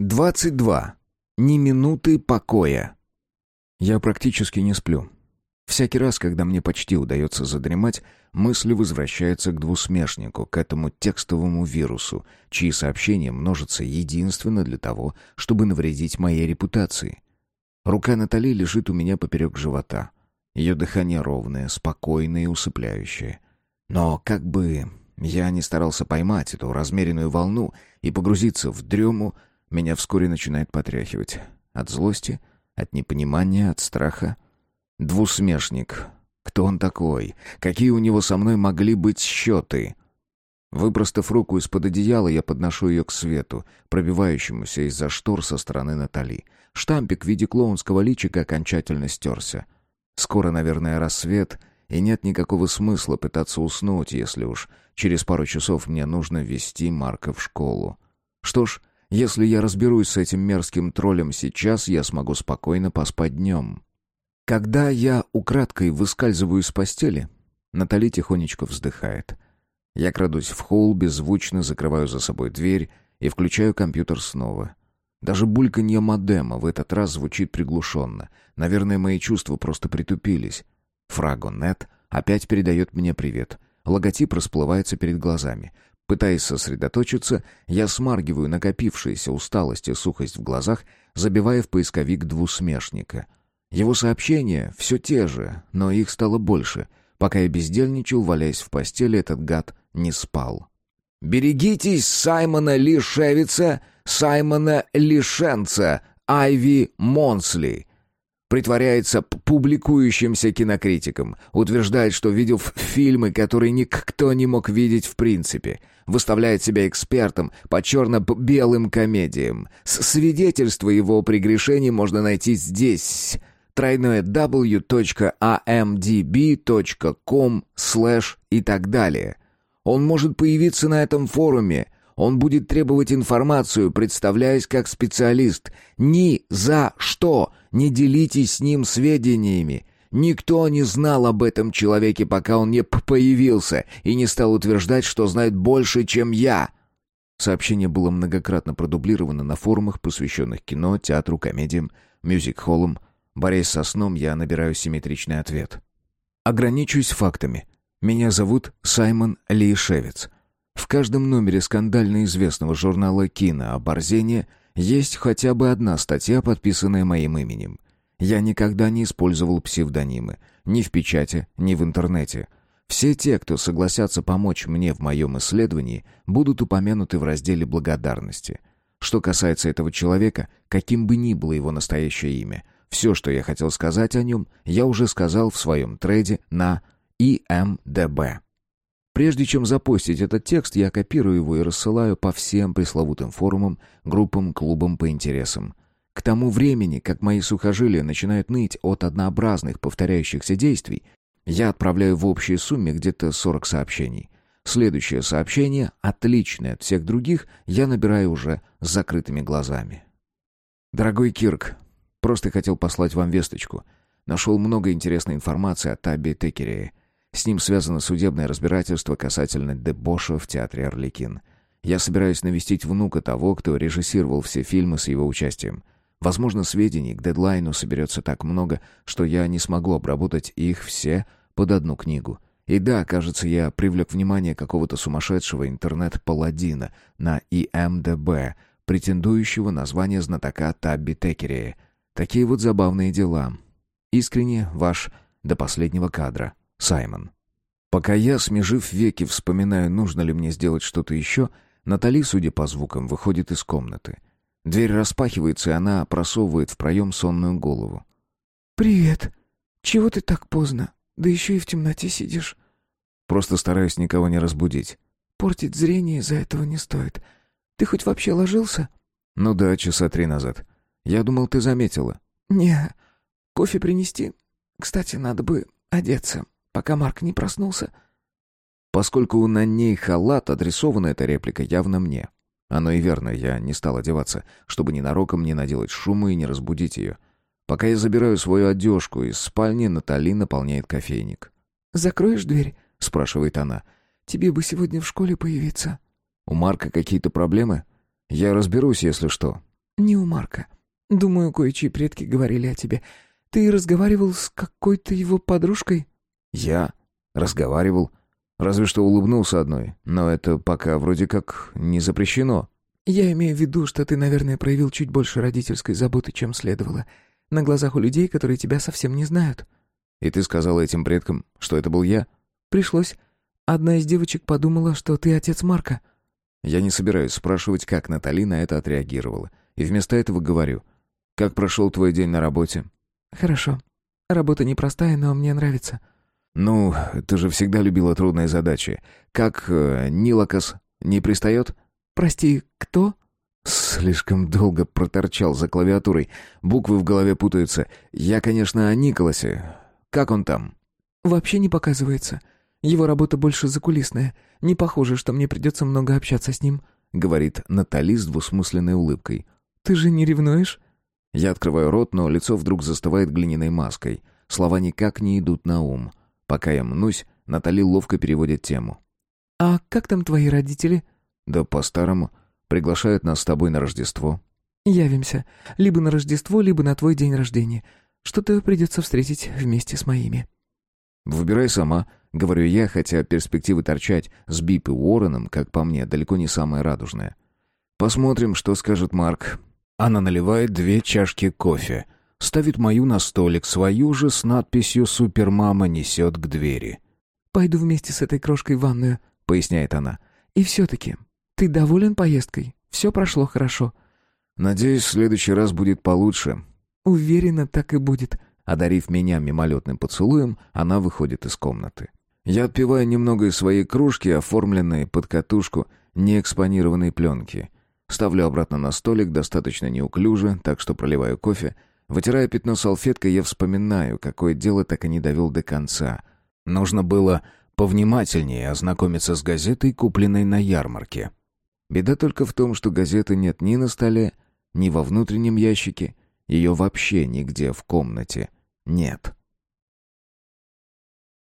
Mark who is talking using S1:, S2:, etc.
S1: 22. Ни минуты покоя. Я практически не сплю. Всякий раз, когда мне почти удается задремать, мысли возвращаются к двусмешнику, к этому текстовому вирусу, чьи сообщения множатся единственно для того, чтобы навредить моей репутации. Рука Натали лежит у меня поперек живота. Ее дыхание ровное, спокойное и усыпляющее. Но как бы я не старался поймать эту размеренную волну и погрузиться в дрему, меня вскоре начинает потряхивать. От злости, от непонимания, от страха. Двусмешник. Кто он такой? Какие у него со мной могли быть счеты? Выпростав руку из-под одеяла, я подношу ее к свету, пробивающемуся из-за штор со стороны Натали. Штампик в виде клоунского личика окончательно стерся. Скоро, наверное, рассвет, и нет никакого смысла пытаться уснуть, если уж через пару часов мне нужно вести Марка в школу. Что ж, если я разберусь с этим мерзким троллем сейчас, я смогу спокойно поспать днем. Когда я украдкой выскальзываю из постели, Натали тихонечко вздыхает. Я крадусь в холл, беззвучно закрываю за собой дверь и включаю компьютер снова. Даже бульканье модема в этот раз звучит приглушенно. Наверное, мои чувства просто притупились. Фрагонет опять передает мне привет. Логотип расплывается перед глазами. Пытаясь сосредоточиться, я смаргиваю накопившуюся усталость и сухость в глазах, забивая в поисковик двусмешника. Его сообщения все те же, но их стало больше. Пока я бездельничал, валяясь в постели, этот гад не спал. «Берегитесь Саймона Лишевица, Саймона Лишенца, Айви Монсли!» Притворяется публикующимся кинокритиком, утверждает, что видел фильмы, которые никто не мог видеть в принципе — выставляет себя экспертом по черно-белым комедиям. Свидетельство его прегрешений можно найти здесь. тройное w.amdb.com слэш и так далее. Он может появиться на этом форуме. Он будет требовать информацию, представляясь как специалист. Ни за что не делитесь с ним сведениями. Никто не знал об этом человеке, пока он не появился, и не стал утверждать, что знает больше, чем я. Сообщение было многократно продублировано на форумах, посвященных кино, театру, комедиям, мюзик-холлам. Борясь со сном, я набираю симметричный ответ. Ограничусь фактами. Меня зовут Саймон Лейшевец. В каждом номере скандально известного журнала «Кино» о Борзене есть хотя бы одна статья, подписанная моим именем — я никогда не использовал псевдонимы. Ни в печати, ни в интернете. Все те, кто согласятся помочь мне в моем исследовании, будут упомянуты в разделе благодарности. Что касается этого человека, каким бы ни было его настоящее имя, все, что я хотел сказать о нем, я уже сказал в своем трейде на IMDb. Прежде чем запостить этот текст, я копирую его и рассылаю по всем пресловутым форумам, группам, клубам по интересам. К тому времени, как мои сухожилия начинают ныть от однообразных повторяющихся действий, я отправляю в общей сумме где-то 40 сообщений. Следующее сообщение, отличное от всех других, я набираю уже с закрытыми глазами. «Дорогой Кирк, просто хотел послать вам весточку. Нашел много интересной информации о Табби Текерее. С ним связано судебное разбирательство касательно дебоша в театре «Орликин». Я собираюсь навестить внука того, кто режиссировал все фильмы с его участием. Возможно, сведений к дедлайну соберется так много, что я не смогу обработать их все под одну книгу. И да, кажется, я привлек внимание какого-то сумасшедшего интернет-паладина на ИМДБ, претендующего на звание знатока Табби Текерии. Такие вот забавные дела. Искренне ваш до последнего кадра, Саймон. Пока я, смежив веки, вспоминаю, нужно ли мне сделать что-то еще, Натали, судя по звукам, выходит из комнаты — Дверь распахивается, и она просовывает в проем сонную голову.
S2: «Привет. Чего ты так поздно? Да еще и в темноте сидишь».
S1: «Просто стараюсь никого не разбудить».
S2: «Портить зрение из-за этого не стоит. Ты хоть вообще ложился?»
S1: «Ну да, часа три назад. Я думал, ты заметила».
S2: «Не. Кофе принести? Кстати, надо бы одеться, пока Марк не проснулся».
S1: Поскольку на ней халат, адресована эта реплика явно мне. Оно и верно, я не стал одеваться, чтобы ненароком не наделать шума и не разбудить ее. Пока я забираю свою одежку из спальни, Натали наполняет кофейник.
S2: «Закроешь дверь?» — спрашивает она. «Тебе бы сегодня в школе появиться».
S1: «У Марка какие-то проблемы? Я разберусь, если что».
S2: «Не у Марка. Думаю, кое-чьи предки говорили о тебе. Ты разговаривал с какой-то его подружкой?»
S1: «Я? Разговаривал? Разве что улыбнулся одной, но это пока вроде как не запрещено».
S2: «Я имею в виду, что ты, наверное, проявил чуть больше родительской заботы, чем следовало. На глазах у людей, которые тебя совсем не знают».
S1: «И ты сказала этим предкам, что это был я?»
S2: «Пришлось. Одна из девочек подумала, что ты отец Марка».
S1: Я не собираюсь спрашивать, как Натали на это отреагировала. И вместо этого говорю. «Как прошел твой день на работе?»
S2: «Хорошо. Работа непростая, но мне нравится».
S1: «Ну, ты же всегда любила трудные задачи. Как э, Нилакас не пристает?»
S2: «Прости, кто?»
S1: Слишком долго проторчал за клавиатурой. Буквы в голове путаются. Я, конечно, о Николасе. Как он там?
S2: Вообще не показывается. Его работа больше закулисная. Не похоже, что мне придется много общаться с ним», — говорит
S1: Натали с двусмысленной улыбкой.
S2: «Ты же не ревнуешь?»
S1: Я открываю рот, но лицо вдруг застывает глиняной маской. Слова никак не идут на ум. Пока я мнусь, Натали ловко переводит тему.
S2: «А как там твои родители?»
S1: «Да по-старому. Приглашают нас с тобой на Рождество».
S2: «Явимся. Либо на Рождество, либо на твой день рождения. Что-то придется встретить вместе с моими».
S1: «Выбирай сама», — говорю я, хотя перспективы торчать с Бип и Уорреном, как по мне, далеко не самая радужная. «Посмотрим, что скажет Марк». Она наливает две чашки кофе, ставит мою на столик, свою же с надписью «Супермама несет к двери».
S2: «Пойду вместе с этой крошкой в ванную», — поясняет она. «И все-таки, ты доволен поездкой? Все прошло хорошо?»
S1: «Надеюсь, в следующий раз будет получше».
S2: «Уверена, так и будет»,
S1: Одарив меня мимолетным поцелуем, она выходит из комнаты. Я отпиваю немного из своей кружки, оформленной под катушку неэкспонированной пленки. Ставлю обратно на столик, достаточно неуклюже, так что проливаю кофе. Вытирая пятно салфеткой, я вспоминаю, какое дело так и не довел до конца. Нужно было повнимательнее ознакомиться с газетой, купленной на ярмарке. Беда только в том, что газеты нет ни на столе, ни во внутреннем ящике, ее вообще нигде в комнате нет.